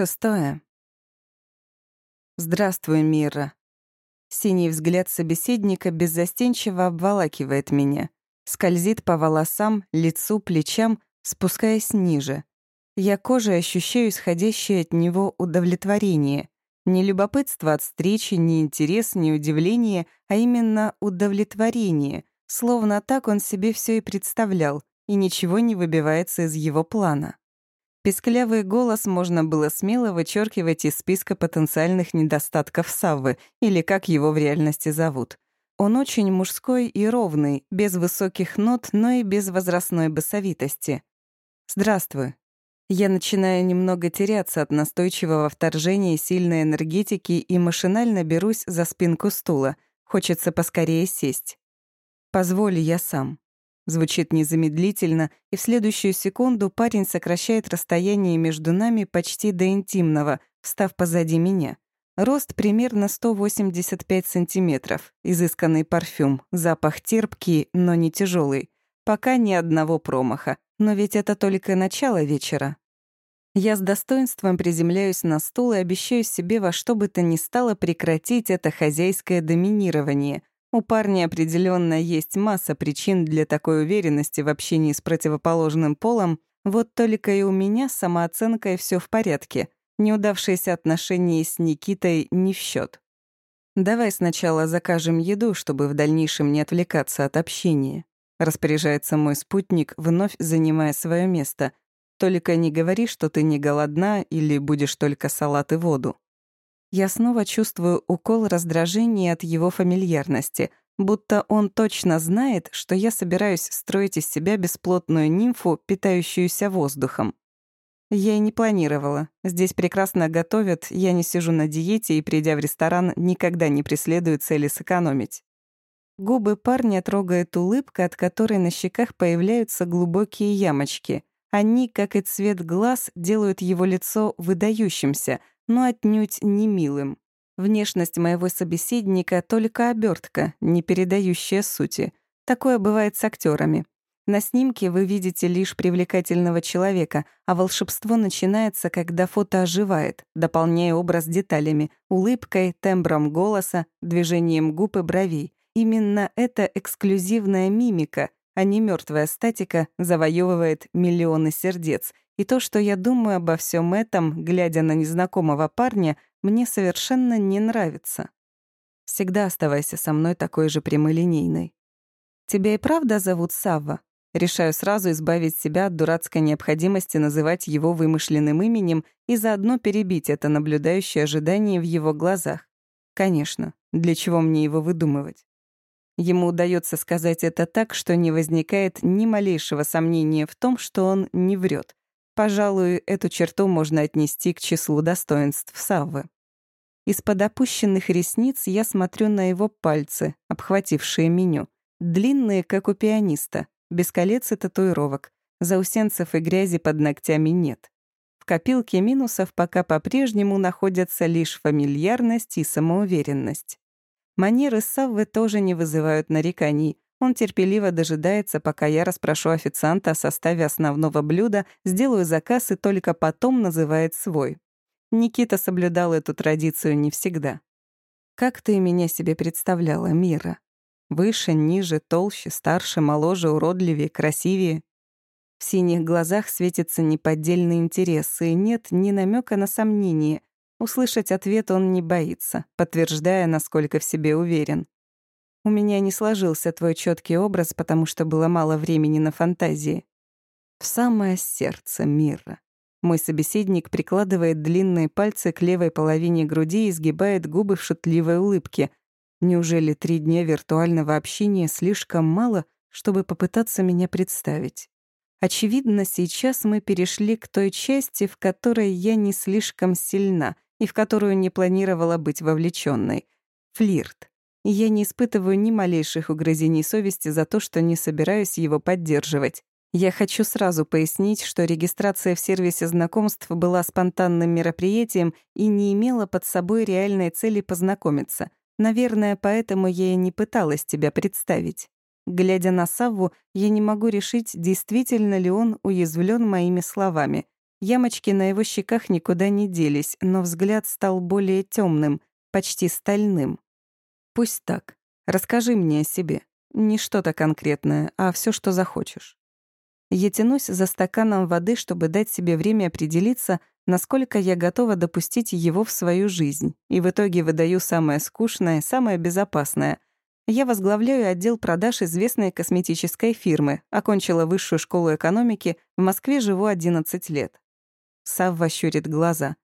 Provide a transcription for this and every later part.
Шестое. Здравствуй, Мира. Синий взгляд собеседника беззастенчиво обволакивает меня, скользит по волосам, лицу, плечам, спускаясь ниже. Я кожей ощущаю исходящее от него удовлетворение. Не любопытство от встречи, не интерес, не удивление, а именно удовлетворение, словно так он себе все и представлял, и ничего не выбивается из его плана. Песклявый голос можно было смело вычеркивать из списка потенциальных недостатков Саввы, или как его в реальности зовут. Он очень мужской и ровный, без высоких нот, но и без возрастной басовитости. «Здравствуй». Я начинаю немного теряться от настойчивого вторжения сильной энергетики и машинально берусь за спинку стула. Хочется поскорее сесть. «Позволь, я сам». Звучит незамедлительно, и в следующую секунду парень сокращает расстояние между нами почти до интимного, встав позади меня. Рост примерно 185 сантиметров, изысканный парфюм, запах терпкий, но не тяжелый. Пока ни одного промаха, но ведь это только начало вечера. Я с достоинством приземляюсь на стул и обещаю себе во что бы то ни стало прекратить это хозяйское доминирование, у парня определенно есть масса причин для такой уверенности в общении с противоположным полом, вот только и у меня с самооценкой все в порядке. Неудавшиеся отношения с Никитой не в счет. «Давай сначала закажем еду, чтобы в дальнейшем не отвлекаться от общения», распоряжается мой спутник, вновь занимая свое место. «Только не говори, что ты не голодна или будешь только салат и воду». Я снова чувствую укол раздражения от его фамильярности, будто он точно знает, что я собираюсь строить из себя бесплотную нимфу, питающуюся воздухом. Я и не планировала. Здесь прекрасно готовят, я не сижу на диете и, придя в ресторан, никогда не преследую цели сэкономить. Губы парня трогает улыбка, от которой на щеках появляются глубокие ямочки. Они, как и цвет глаз, делают его лицо выдающимся, но отнюдь не милым. Внешность моего собеседника — только обертка, не передающая сути. Такое бывает с актерами. На снимке вы видите лишь привлекательного человека, а волшебство начинается, когда фото оживает, дополняя образ деталями, улыбкой, тембром голоса, движением губ и бровей. Именно эта эксклюзивная мимика, а не мертвая статика, завоевывает миллионы сердец, и то, что я думаю обо всем этом, глядя на незнакомого парня, мне совершенно не нравится. Всегда оставайся со мной такой же прямолинейной. Тебя и правда зовут Савва? Решаю сразу избавить себя от дурацкой необходимости называть его вымышленным именем и заодно перебить это наблюдающее ожидание в его глазах. Конечно, для чего мне его выдумывать? Ему удается сказать это так, что не возникает ни малейшего сомнения в том, что он не врет. Пожалуй, эту черту можно отнести к числу достоинств Саввы. Из-под опущенных ресниц я смотрю на его пальцы, обхватившие меню. Длинные, как у пианиста, без колец и татуировок. Заусенцев и грязи под ногтями нет. В копилке минусов пока по-прежнему находятся лишь фамильярность и самоуверенность. Манеры Саввы тоже не вызывают нареканий, он терпеливо дожидается, пока я расспрошу официанта о составе основного блюда, сделаю заказ и только потом называет свой. Никита соблюдал эту традицию не всегда. «Как ты меня себе представляла, Мира? Выше, ниже, толще, старше, моложе, уродливее, красивее?» В синих глазах светится неподдельный интерес, и нет ни намека на сомнение. Услышать ответ он не боится, подтверждая, насколько в себе уверен. У меня не сложился твой четкий образ, потому что было мало времени на фантазии. В самое сердце мира. Мой собеседник прикладывает длинные пальцы к левой половине груди и сгибает губы в шутливой улыбке. Неужели три дня виртуального общения слишком мало, чтобы попытаться меня представить? Очевидно, сейчас мы перешли к той части, в которой я не слишком сильна и в которую не планировала быть вовлеченной. Флирт и я не испытываю ни малейших угрызений совести за то, что не собираюсь его поддерживать. Я хочу сразу пояснить, что регистрация в сервисе знакомств была спонтанным мероприятием и не имела под собой реальной цели познакомиться. Наверное, поэтому я и не пыталась тебя представить. Глядя на Савву, я не могу решить, действительно ли он уязвлен моими словами. Ямочки на его щеках никуда не делись, но взгляд стал более темным, почти стальным. Пусть так. Расскажи мне о себе. Не что-то конкретное, а все, что захочешь. Я тянусь за стаканом воды, чтобы дать себе время определиться, насколько я готова допустить его в свою жизнь, и в итоге выдаю самое скучное, самое безопасное. Я возглавляю отдел продаж известной косметической фирмы, окончила высшую школу экономики, в Москве живу 11 лет. Савва щурит глаза.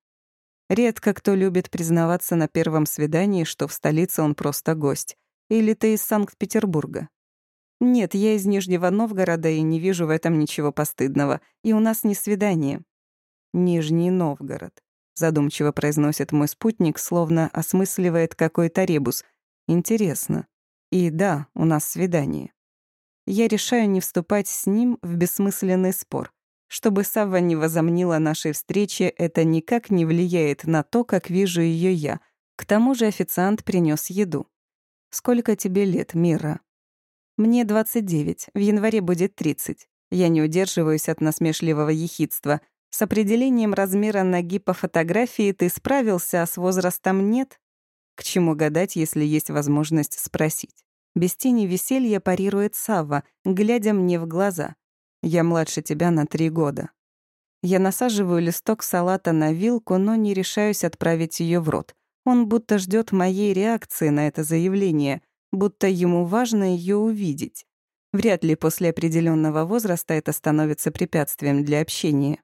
Редко кто любит признаваться на первом свидании, что в столице он просто гость. Или ты из Санкт-Петербурга? Нет, я из Нижнего Новгорода и не вижу в этом ничего постыдного. И у нас не свидание. Нижний Новгород. Задумчиво произносит мой спутник, словно осмысливает какой-то ребус. Интересно. И да, у нас свидание. Я решаю не вступать с ним в бессмысленный спор. Чтобы Савва не возомнила нашей встречи, это никак не влияет на то, как вижу ее я. К тому же официант принес еду. «Сколько тебе лет, Мира?» «Мне 29, в январе будет 30. Я не удерживаюсь от насмешливого ехидства. С определением размера ноги по фотографии ты справился, а с возрастом нет? К чему гадать, если есть возможность спросить? Без тени веселья парирует Савва, глядя мне в глаза. Я младше тебя на три года. Я насаживаю листок салата на вилку, но не решаюсь отправить ее в рот. Он будто ждет моей реакции на это заявление, будто ему важно ее увидеть. Вряд ли после определенного возраста это становится препятствием для общения.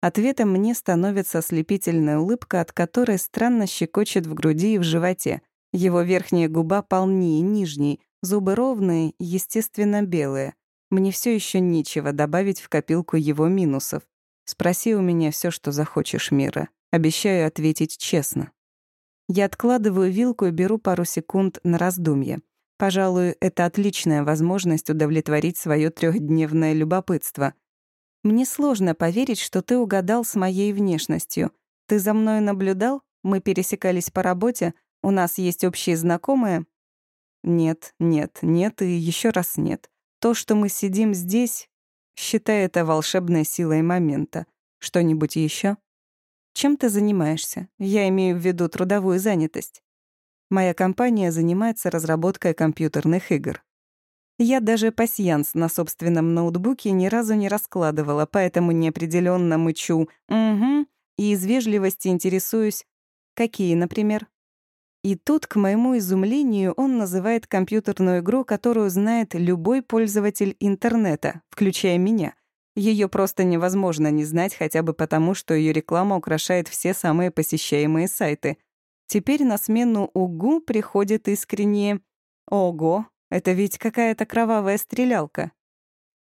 Ответом мне становится ослепительная улыбка, от которой странно щекочет в груди и в животе. Его верхняя губа полнее нижней, зубы ровные, естественно, белые. Мне все еще нечего добавить в копилку его минусов. Спроси у меня все, что захочешь, Мира. Обещаю ответить честно. Я откладываю вилку и беру пару секунд на раздумье. Пожалуй, это отличная возможность удовлетворить свое трехдневное любопытство. Мне сложно поверить, что ты угадал с моей внешностью. Ты за мной наблюдал? Мы пересекались по работе? У нас есть общие знакомые? Нет, нет, нет и еще раз нет. То, что мы сидим здесь, считай это волшебной силой момента. Что-нибудь еще? Чем ты занимаешься? Я имею в виду трудовую занятость. Моя компания занимается разработкой компьютерных игр. Я даже пасьянс на собственном ноутбуке ни разу не раскладывала, поэтому неопределенно мычу «угу» и из вежливости интересуюсь «какие, например?» И тут, к моему изумлению, он называет компьютерную игру, которую знает любой пользователь интернета, включая меня. Ее просто невозможно не знать хотя бы потому, что ее реклама украшает все самые посещаемые сайты. Теперь на смену «Угу» приходит искреннее «Ого, это ведь какая-то кровавая стрелялка».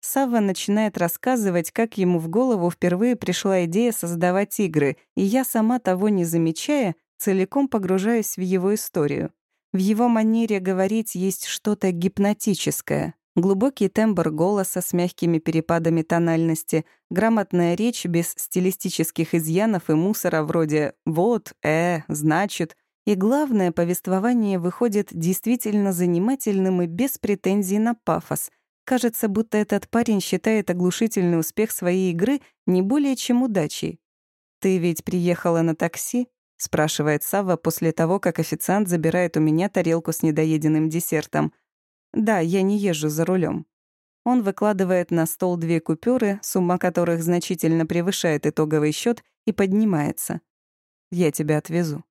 Савва начинает рассказывать, как ему в голову впервые пришла идея создавать игры, и я, сама того не замечая, целиком погружаюсь в его историю. В его манере говорить есть что-то гипнотическое. Глубокий тембр голоса с мягкими перепадами тональности, грамотная речь без стилистических изъянов и мусора вроде «вот», «э», «значит». И главное, повествование выходит действительно занимательным и без претензий на пафос. Кажется, будто этот парень считает оглушительный успех своей игры не более чем удачей. «Ты ведь приехала на такси?» — спрашивает Сава после того, как официант забирает у меня тарелку с недоеденным десертом. «Да, я не езжу за рулем. Он выкладывает на стол две купюры, сумма которых значительно превышает итоговый счет, и поднимается. «Я тебя отвезу».